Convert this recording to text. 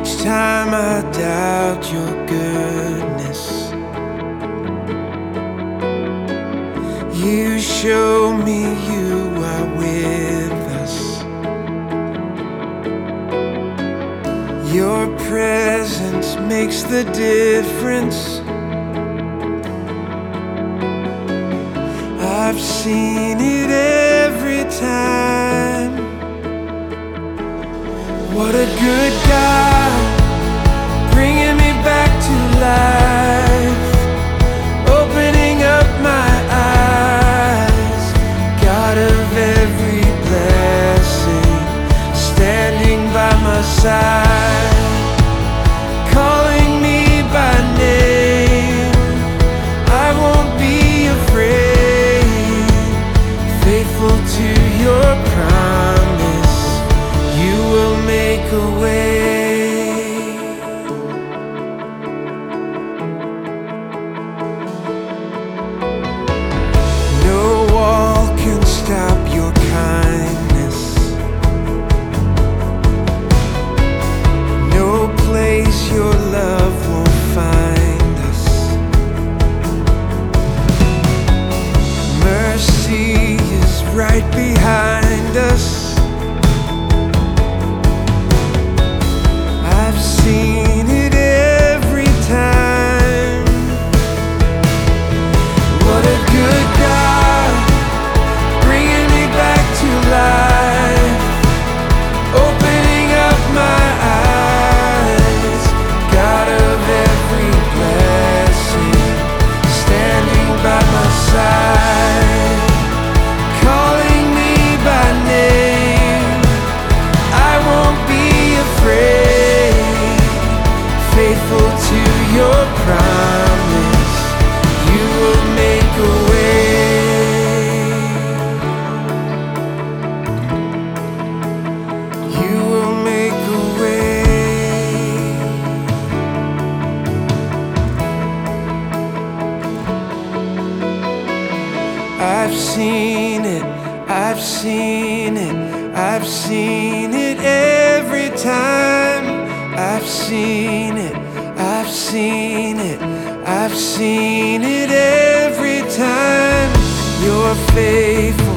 Each time I doubt your goodness, you show me you are with us. Your presence makes the difference. I've seen it every time. What a good God, right behind us. I've seen it, I've seen it, I've seen it every time. I've seen it, I've seen it, I've seen it every time. Your faith